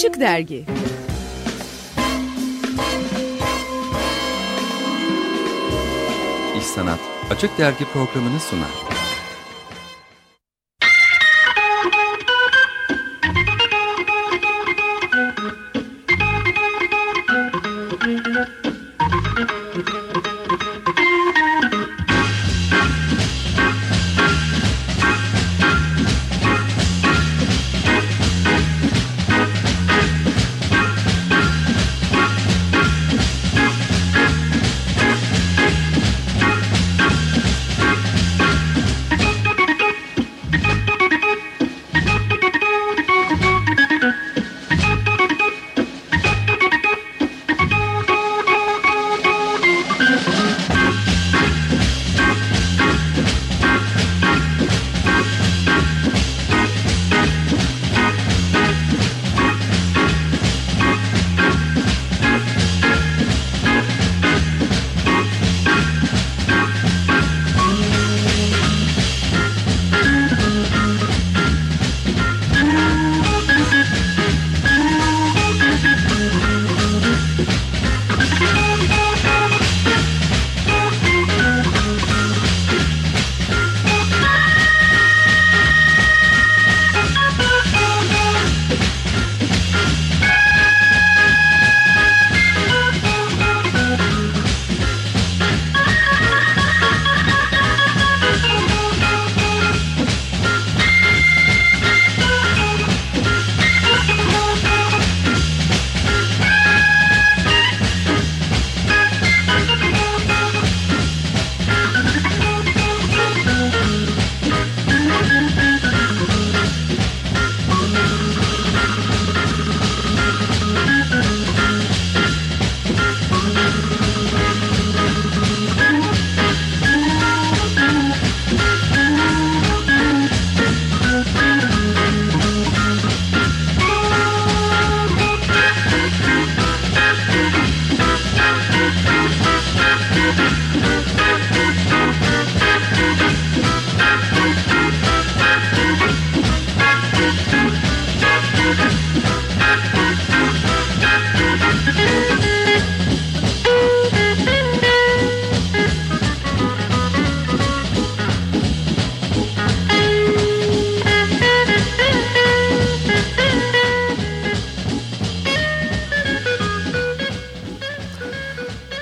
Açık Dergi İş Sanat Açık Dergi programını sunar.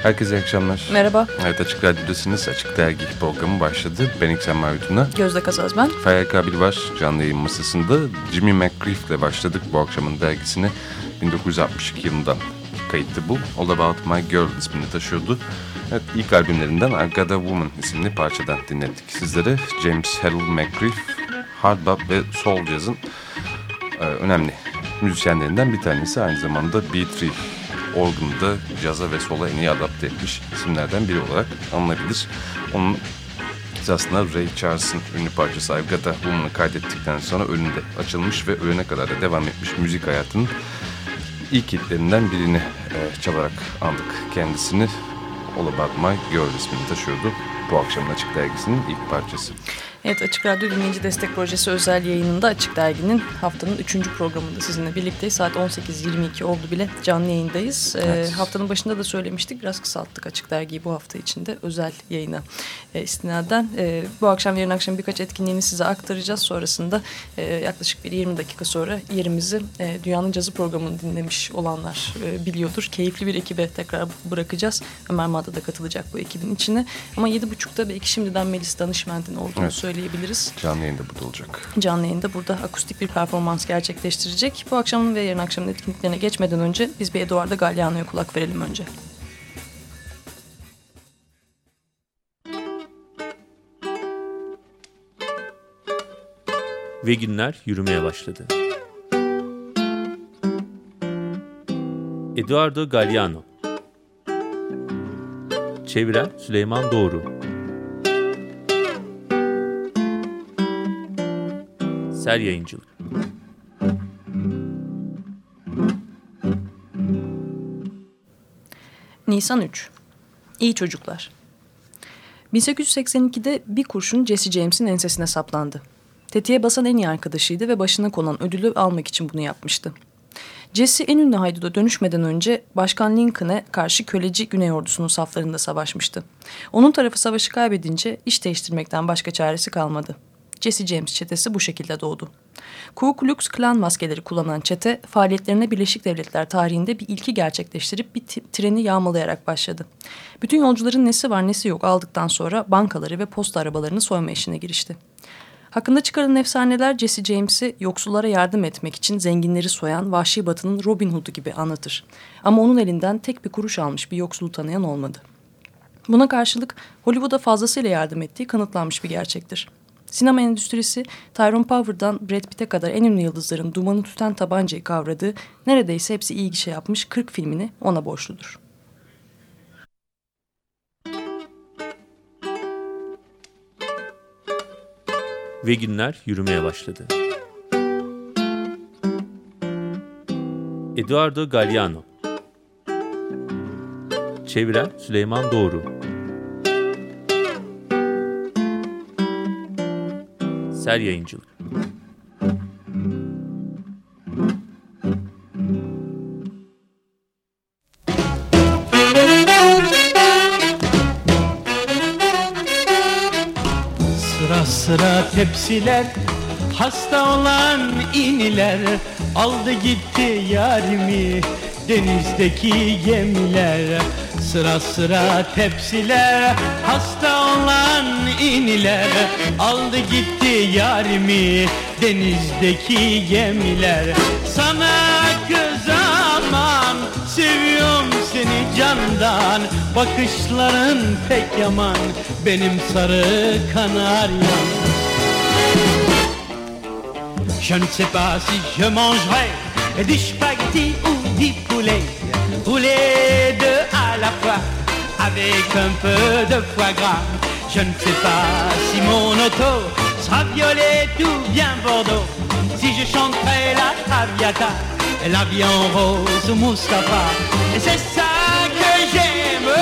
Herkese iyi akşamlar. Merhaba. Evet Açık Radyo'dasınız. Açık Dergi programı başladı. Ben İksen Mavituna. Gözde Kazaz ben. Feryal Kabil var canlı yayın masasında. Jimmy McGriff ile başladık bu akşamın dergisini. 1962 yılından kayıttı bu. All About My Girl ismini taşıyordu. Evet, ilk albümlerinden I Got A Woman isimli parçadan dinledik sizlere. James Harold McGriff, Hard Bop ve Soul Jazz'ın e, önemli müzisyenlerinden bir tanesi. Aynı zamanda B3 organı caza ve sola en iyi adapte etmiş isimlerden biri olarak anılabilir. Onun aslında Ray Charles'ın ünlü parçası I've Got A Woman'ı kaydettikten sonra önünde açılmış ve ölene kadar da devam etmiş müzik hayatının ilk hitlerinden birini e, çalarak andık kendisini. All About My Girl ismini taşıyordu bu akşamın Açık Dergisi'nin ilk parçası. Evet Açık Radyo Dinleyici Destek Projesi özel yayınında Açık Dergi'nin haftanın 3. programında sizinle birlikte saat 18.22 oldu bile canlı yayındayız. Ee, evet. Ee, haftanın başında da söylemiştik biraz kısalttık Açık Dergi'yi bu hafta içinde özel yayına e, istinaden. E, bu akşam yarın akşam birkaç etkinliğini size aktaracağız. Sonrasında e, yaklaşık bir 20 dakika sonra yerimizi e, Dünyanın Cazı programını dinlemiş olanlar e, biliyordur. Keyifli bir ekibe tekrar bırakacağız. Ömer Madda da katılacak bu ekibin içine. Ama 7.30'da belki şimdiden Melis Danışment'in olduğunu evet. Söyleyebiliriz. Canlı yayında burada olacak. Canlı yayında burada akustik bir performans gerçekleştirecek. Bu akşamın ve yarın akşamın etkinliklerine geçmeden önce biz bir Eduardo Galliano'ya kulak verelim önce. Ve günler yürümeye başladı. Eduardo Galliano Çeviren Süleyman Doğru Ser Yayıncılık Nisan 3 İyi çocuklar 1882'de bir kurşun Jesse James'in ensesine saplandı. Tetiğe basan en iyi arkadaşıydı ve başına konan ödülü almak için bunu yapmıştı. Jesse en ünlü hayduda dönüşmeden önce Başkan Lincoln'e karşı köleci Güney ordusunun saflarında savaşmıştı. Onun tarafı savaşı kaybedince iş değiştirmekten başka çaresi kalmadı. Jesse James çetesi bu şekilde doğdu. Ku Klux Klan maskeleri kullanan çete faaliyetlerine Birleşik Devletler tarihinde bir ilki gerçekleştirip bir treni yağmalayarak başladı. Bütün yolcuların nesi var nesi yok aldıktan sonra bankaları ve posta arabalarını soyma işine girişti. Hakkında çıkarılan efsaneler Jesse James'i yoksullara yardım etmek için zenginleri soyan vahşi batının Robin Hood'u gibi anlatır. Ama onun elinden tek bir kuruş almış bir yoksulu tanıyan olmadı. Buna karşılık Hollywood'a fazlasıyla yardım ettiği kanıtlanmış bir gerçektir. Sinema endüstrisi Tyrone Power'dan Brad Pitt'e kadar en ünlü yıldızların dumanı tüten tabancayı kavradığı neredeyse hepsi iyi gişe yapmış 40 filmini ona borçludur. Ve günler yürümeye başladı. Eduardo Galliano Çeviren Süleyman Doğru Ser Yayıncılık. Sıra sıra tepsiler Hasta olan iniler. Aldı gitti yarimi Denizdeki gemiler Sıra sıra tepsiler Hasta olan iniler Aldı gitti yarimi Denizdeki gemiler. Sana kızamam Seviyorum seni candan. Bakışların pek yaman Benim sarı kanaryam Je ne sais pas si je mangerai des spaghettis ou du poulet Ou les deux à la fois avec un peu de foie gras. Je ne sais pas si mon auto sera violette ou bien bordeaux. Si je chanterai la traviata, l'avion rose ou Mustapha. Et c'est ça que j'aime,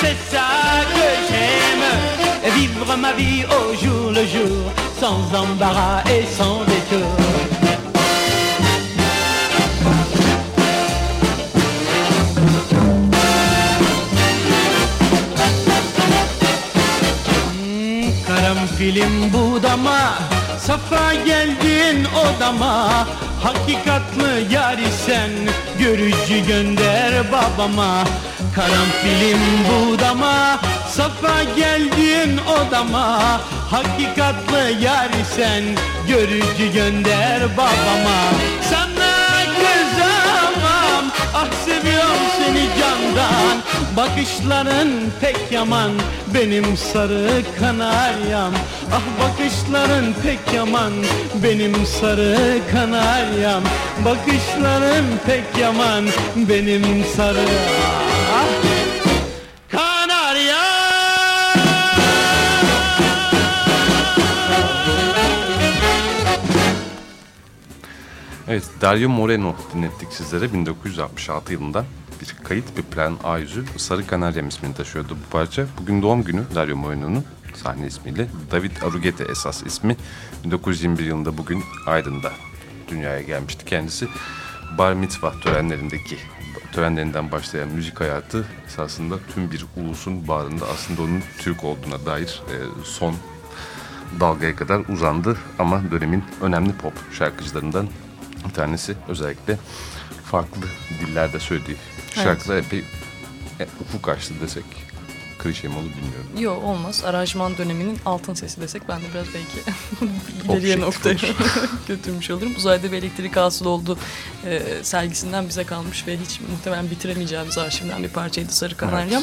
c'est ça que j'aime. Vivre ma vie au jour le jour sans embarras et sans détour Karanfilim budama Safa geldin odama. Hakikatlı yar isen Görücü gönder babama. Karanfilim budama Safa geldin odama. Hakikatlı yar isen Görücü gönder babama. Sana Bakışların pek yaman Benim sarı kanaryam. Ah bakışların pek yaman Benim sarı kanaryam. Bakışların pek yaman Benim sarı ah, kanaryam. Evet, Dario Moreno dinlettik sizlere. 1966 yılından bir kayıt bir plan A yüzü Sarı Kanaryam ismini taşıyordu bu parça. Bugün doğum günü Dario Moreno'nun sahne ismiyle David Arugete esas ismi 1921 yılında bugün Aydın'da dünyaya gelmişti kendisi. Bar mitzvah törenlerindeki törenlerinden başlayan müzik hayatı esasında tüm bir ulusun bağrında aslında onun Türk olduğuna dair e, son dalgaya kadar uzandı ama dönemin önemli pop şarkıcılarından bir tanesi özellikle farklı dillerde söylediği şarkılar epey e, ufuk açtı desek klişe mi olur bilmiyorum. Yok olmaz. Aranjman döneminin altın sesi desek ben de biraz belki ileriye noktaya götürmüş olurum. Uzayda bir elektrik hasıl oldu e, sergisinden bize kalmış ve hiç muhtemelen bitiremeyeceğimiz arşivden bir parçaydı Sarı Kanaryam.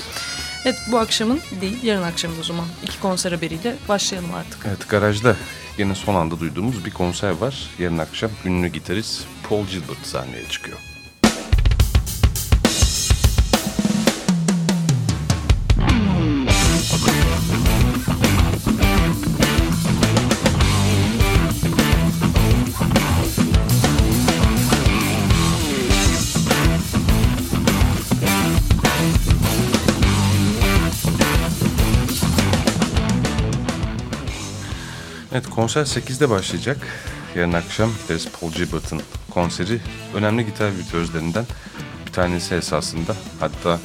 Evet. bu akşamın değil yarın akşamın o zaman iki konser haberiyle başlayalım artık. Evet garajda yine son anda duyduğumuz bir konser var. Yarın akşam ünlü gitarist Paul Gilbert sahneye çıkıyor. Evet konser 8'de başlayacak. yarın akşam Darius Paul Gilbert'ın konseri önemli gitar virtüözlerinden bir tanesi esasında. Hatta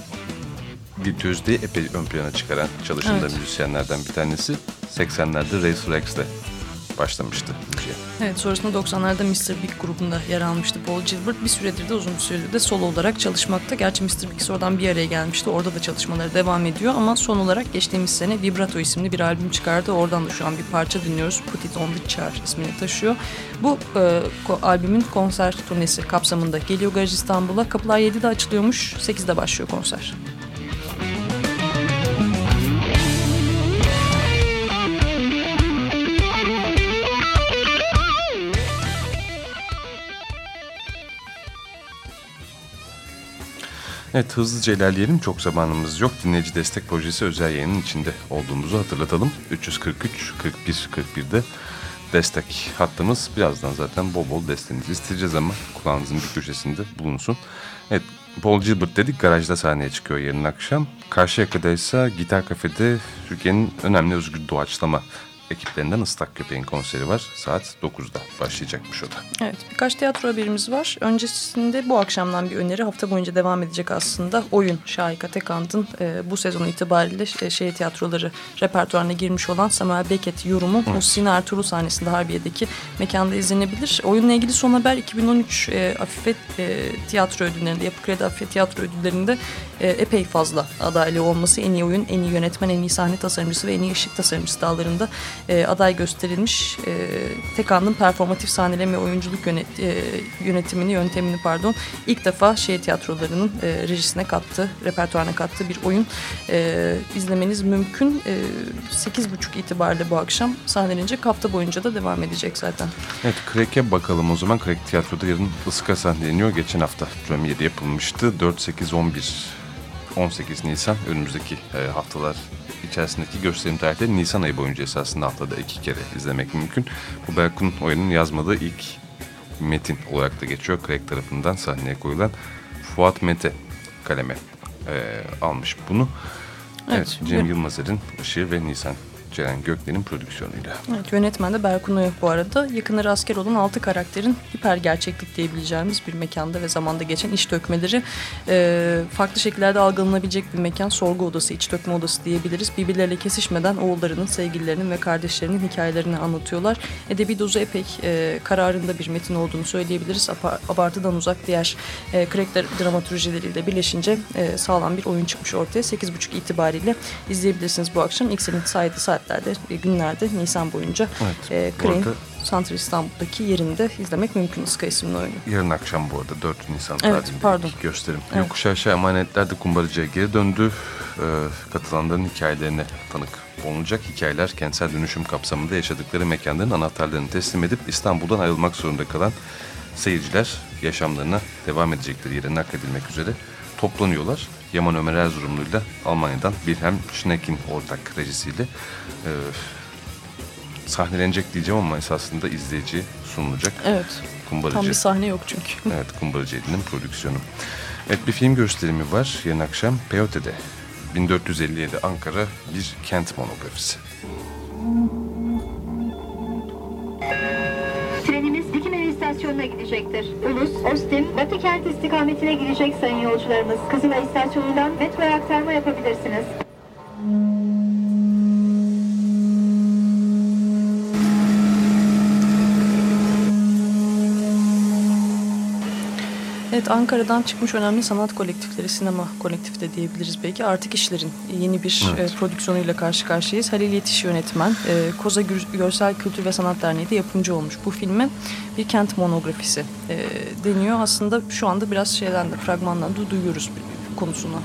virtüözlüğü epey ön plana çıkaran çalışan Evet. müzisyenlerden bir tanesi. 80'lerde Razor X'le başlamıştı müziğe. Evet sonrasında 90'larda Mr. Big grubunda yer almıştı Paul Gilbert. Bir süredir de uzun bir süredir de solo olarak çalışmakta. Gerçi Mr. Big sonradan bir araya gelmişti. Orada da çalışmaları devam ediyor ama son olarak geçtiğimiz sene Vibrato isimli bir albüm çıkardı. Oradan da şu an bir parça dinliyoruz. Put It On The Chart ismini taşıyor. Bu e, ko- albümün konser turnesi kapsamında geliyor Garaj İstanbul'a. Kapılar 7'de açılıyormuş. 8'de başlıyor konser. Evet hızlıca ilerleyelim. Çok zamanımız yok. Dinleyici destek projesi özel yayının içinde olduğumuzu hatırlatalım. 343 41 41'de destek hattımız. Birazdan zaten bol bol desteğinizi isteyeceğiz ama kulağınızın bir köşesinde bulunsun. Evet Paul Gilbert dedik garajda sahneye çıkıyor yarın akşam. Karşıyaka'da ise Gitar Kafe'de Türkiye'nin önemli özgür doğaçlama ekiplerinden Islak Köpeğin konseri var. Saat 9'da başlayacakmış o da. Evet birkaç tiyatro haberimiz var. Öncesinde bu akşamdan bir öneri hafta boyunca devam edecek aslında. Oyun Şahika Tekant'ın e, bu sezon itibariyle e, şehir tiyatroları repertuarına girmiş olan Samuel Beckett yorumu Muhsin Ertuğrul sahnesinde Harbiye'deki mekanda izlenebilir. Oyunla ilgili son haber 2013 e, Afife e, tiyatro ödüllerinde, Yapı Kredi Afife tiyatro ödüllerinde e, epey fazla adaylığı olması. En iyi oyun, en iyi yönetmen, en iyi sahne tasarımcısı ve en iyi ışık tasarımcısı dallarında e, aday gösterilmiş. E, Tekan'ın performatif sahneleme oyunculuk yönet, e, yönetimini, yöntemini pardon ilk defa şehir tiyatrolarının e, rejisine kattığı, repertuarına kattığı bir oyun e, izlemeniz mümkün. E, 8.30 itibariyle bu akşam sahnelenecek. Hafta boyunca da devam edecek zaten. Evet Crack'e bakalım o zaman. Crack Tiyatro'da yarın ıska sahneleniyor. Geçen hafta premieri yapılmıştı. 4, 8, 11, 18 Nisan önümüzdeki e, haftalar içerisindeki gösterim tarihleri Nisan ayı boyunca esasında haftada iki kere izlemek mümkün. Bu Berkun Oya'nın yazmadığı ilk metin olarak da geçiyor. Crack tarafından sahneye koyulan Fuat Mete kaleme e, almış bunu. Evet, Evet, Cem Yılmazer'in ışığı ve Nisan Ceren Gökmen'in prodüksiyonuyla. Evet, yönetmen de Berkun Oya bu arada. Yakınları asker olan altı karakterin hiper gerçeklik diyebileceğimiz bir mekanda ve zamanda geçen iç dökmeleri e, farklı şekillerde algılanabilecek bir mekan. Sorgu odası, iç dökme odası diyebiliriz. Birbirleriyle kesişmeden oğullarının, sevgililerinin ve kardeşlerinin hikayelerini anlatıyorlar. Edebi dozu epey e, kararında bir metin olduğunu söyleyebiliriz. Abartıdan uzak diğer e, crack dramaturjileriyle birleşince e, sağlam bir oyun çıkmış ortaya. 8.30 itibariyle izleyebilirsiniz bu akşam. İlk senin saydığı saatlerde, e, günlerde Nisan boyunca Evet, e, Crane Santral İstanbul'daki yerinde izlemek mümkün Iska isimli oyunu. Yarın akşam bu arada 4 Nisan Evet, tarihinde gösterim. Evet. Yokuş aşağı emanetler de kumbaracıya geri döndü. Ee, katılanların hikayelerine tanık olunacak. Hikayeler kentsel dönüşüm kapsamında yaşadıkları mekanların anahtarlarını teslim edip İstanbul'dan ayrılmak zorunda kalan seyirciler yaşamlarına devam edecekleri yere nakledilmek üzere toplanıyorlar. Yaman Ömer Erzurumlu'yla Almanya'dan Wilhelm Schneck'in ortak rejisiyle e, sahnelenecek diyeceğim ama esasında izleyiciye sunulacak. Evet. Kumbaracı. Tam bir sahne yok çünkü. Evet, Kumbaracı Eli'nin prodüksiyonu. Evet, bir film gösterimi var yarın akşam Peyote'de. 1457 Ankara bir kent monografisi. Trenimiz İstasyonuna gidecektir. Ulus, Ostim, Batı kent istikametine gidecek sayın yolcularımız. Kızılay istasyonundan metroya aktarma yapabilirsiniz. Evet Ankara'dan çıkmış önemli sanat kolektifleri, sinema kolektifi de diyebiliriz belki. Artık işlerin yeni bir Evet. e, prodüksiyonuyla karşı karşıyayız. Halil Yetiş yönetmen, e, Koza Görsel Kültür ve Sanat Derneği de yapımcı olmuş. Bu filme bir kent monografisi e, deniyor. Aslında şu anda biraz şeyden de fragmandan da duyuyoruz konusunu.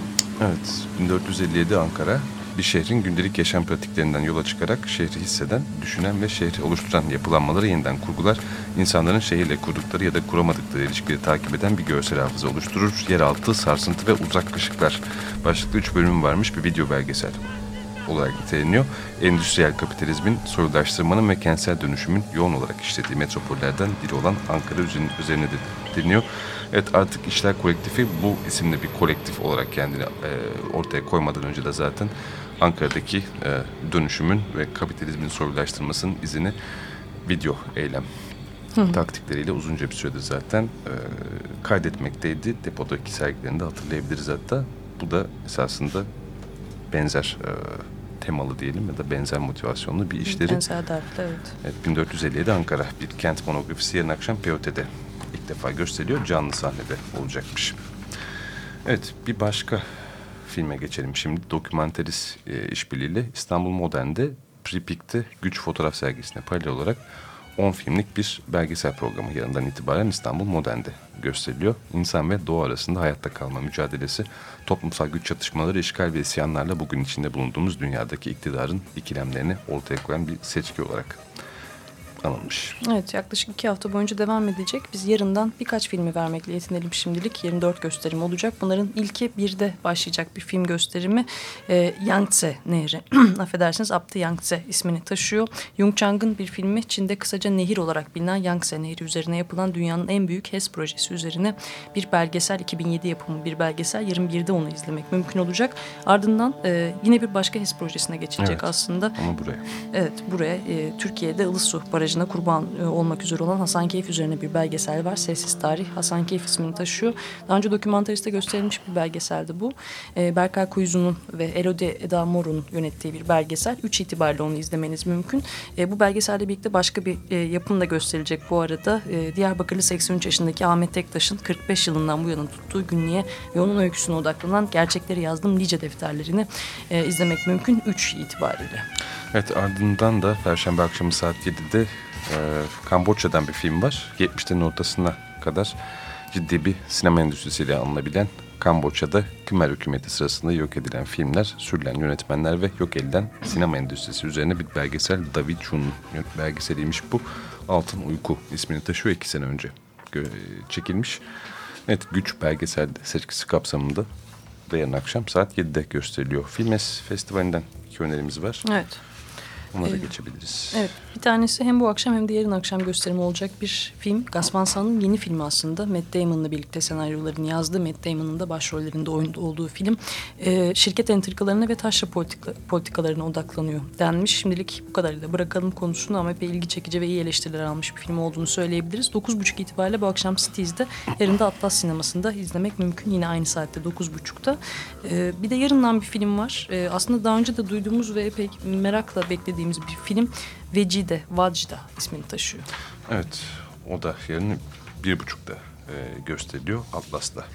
Evet, 1457 Ankara bir şehrin gündelik yaşam pratiklerinden yola çıkarak şehri hisseden, düşünen ve şehri oluşturan yapılanmaları yeniden kurgular, insanların şehirle kurdukları ya da kuramadıkları ilişkileri takip eden bir görsel hafıza oluşturur. Yeraltı, sarsıntı ve uzak ışıklar. Başlıklı üç bölümü varmış bir video belgesel olarak niteleniyor. Endüstriyel kapitalizmin, soyulaştırmanın ve kentsel dönüşümün yoğun olarak işlediği metropollerden biri olan Ankara üzerine, de deniliyor. Evet artık İşler Kolektifi bu isimli bir kolektif olarak kendini e, ortaya koymadan önce de zaten Ankara'daki e, dönüşümün ve kapitalizmin soyulaştırmasının izini video eylem taktikleriyle uzunca bir süredir zaten e, kaydetmekteydi. Depodaki sergilerinde hatırlayabiliriz hatta. Bu da esasında benzer e, temalı diyelim ya da benzer motivasyonlu bir işleri. Benzer dertli evet. Evet, 1457 Ankara bir kent monografisi yarın akşam POT'de ilk defa gösteriliyor. Canlı sahnede olacakmış. Evet bir başka filme geçelim şimdi. Dokümenterist e, işbirliğiyle İstanbul Modern'de Pripik'te güç fotoğraf sergisine paralel olarak 10 filmlik bir belgesel programı yarından itibaren İstanbul Modern'de gösteriliyor. İnsan ve doğa arasında hayatta kalma mücadelesi, toplumsal güç çatışmaları, işgal ve isyanlarla bugün içinde bulunduğumuz dünyadaki iktidarın ikilemlerini ortaya koyan bir seçki olarak anılmış. Evet yaklaşık iki hafta boyunca devam edecek. Biz yarından birkaç filmi vermekle yetinelim şimdilik. 24 gösterim olacak. Bunların ilki birde başlayacak bir film gösterimi. E, Yangtze Nehri. Affedersiniz Abdi Yangtze ismini taşıyor. Yung Chang'ın bir filmi Çin'de kısaca nehir olarak bilinen Yangtze Nehri üzerine yapılan dünyanın en büyük HES projesi üzerine bir belgesel 2007 yapımı bir belgesel. 21'de onu izlemek mümkün olacak. Ardından e, yine bir başka HES projesine geçilecek Evet. aslında. Ama buraya. Evet buraya e, Türkiye'de Ilısu Barajı'na kurban e, olmak üzere olan Hasankeyf üzerine bir belgesel var. Sessiz Tarih Hasankeyf ismini taşıyor. Daha önce dokümentariste gösterilmiş bir belgeseldi bu. E, Berkay Kuyuzu'nun ve Elodie Eda Mor'un yönettiği bir belgesel. 3 itibariyle onu izlemeniz mümkün. E, bu belgeselle birlikte başka bir yapım da gösterilecek bu arada. E, Diyarbakırlı 83 yaşındaki Ahmet Tektaş'ın 45 yılından bu yana tuttuğu günlüğe ve onun öyküsüne odaklanan gerçekleri yazdığım nice defterlerini izlemek mümkün 3 itibariyle. Evet ardından da Perşembe akşamı saat 7'de e, Kamboçya'dan bir film var. 70'lerin ortasına kadar ciddi bir sinema endüstrisiyle anılabilen Kamboçya'da Khmer hükümeti sırasında yok edilen filmler, sürülen yönetmenler ve yok edilen sinema endüstrisi üzerine bir belgesel David Chun'un belgeseliymiş bu. Altın Uyku ismini taşıyor iki sene önce çekilmiş. Evet Güç belgesel seçkisi kapsamında da yarın akşam saat 7'de gösteriliyor. Filmes Festivali'nden iki önerimiz var. Evet. Ona da geçebiliriz. Evet bir tanesi hem bu akşam hem de yarın akşam gösterimi olacak bir film. Gaspar Noé'nin yeni filmi aslında. Matt Damon'la birlikte senaryolarını yazdı. Matt Damon'ın da başrollerinde olduğu film. Ee, şirket entrikalarına ve taşra politika, politikalarına odaklanıyor denmiş. Şimdilik bu kadarıyla bırakalım konusunu ama epey ilgi çekici ve iyi eleştiriler almış bir film olduğunu söyleyebiliriz. 9.30 itibariyle bu akşam Cities'de yarın da Atlas Sineması'nda izlemek mümkün. Yine aynı saatte 9.30'da. Ee, bir de yarından bir film var. Ee, aslında daha önce de duyduğumuz ve epey merakla beklediğimiz bir film. Vecide, Vajda ismini taşıyor. Evet, o da yarın bir buçukta e, gösteriliyor. Atlas'ta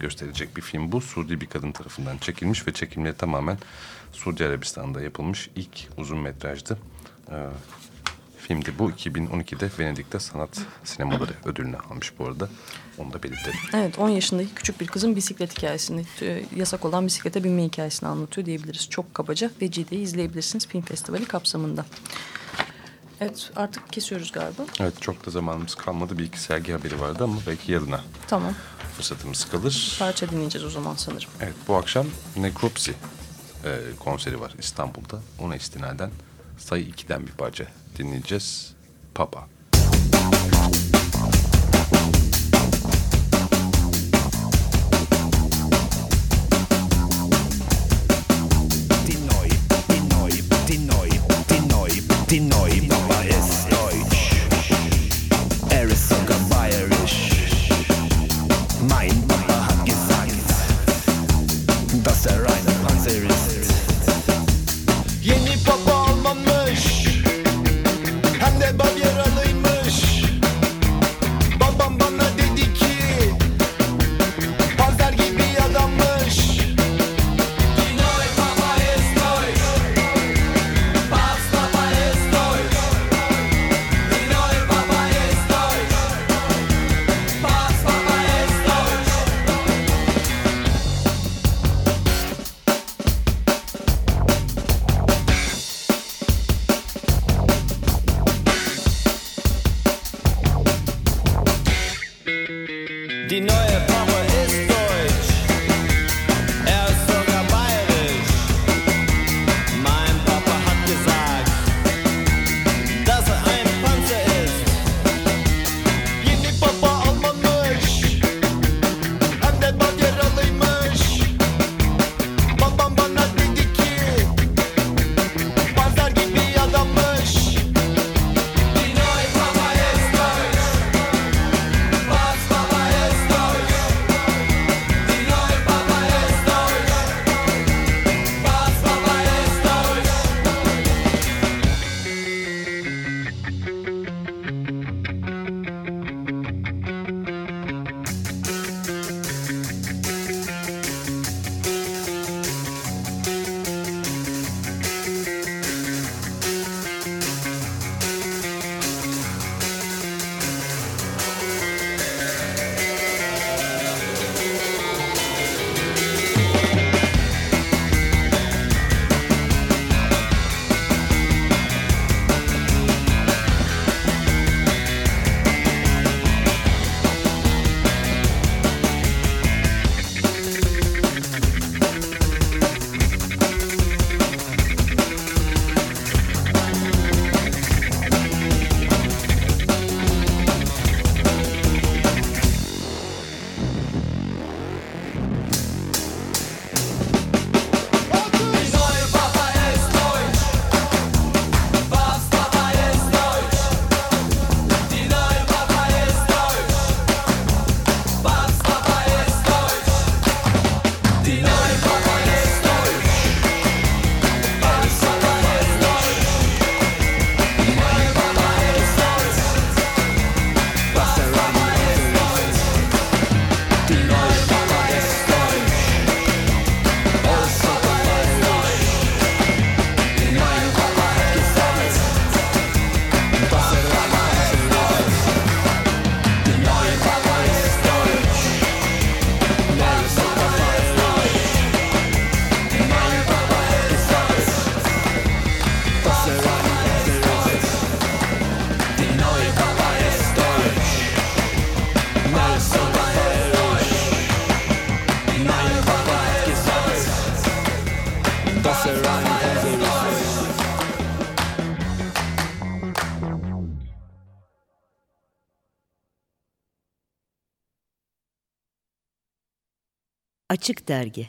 gösterilecek bir film bu. Suudi bir kadın tarafından çekilmiş ve çekimleri tamamen Suudi Arabistan'da yapılmış ilk uzun metrajdı. E, filmdi bu. 2012'de Venedik'te sanat sinemaları ödülünü almış bu arada. Onu da belirtelim. Evet 10 yaşındaki küçük bir kızın bisiklet hikayesini, e, yasak olan bisiklete binme hikayesini anlatıyor diyebiliriz. Çok kabaca Vecide'yi izleyebilirsiniz film festivali kapsamında. Evet artık kesiyoruz galiba. Evet, çok da zamanımız kalmadı. Bir iki sergi haberi vardı ama belki yarına Tamam fırsatımız kalır. parça dinleyeceğiz o zaman sanırım. Evet bu akşam Necropsy e, konseri var İstanbul'da. Ona istinaden sayı 2'den bir parça dinleyeceğiz. Papa. Açık Dergi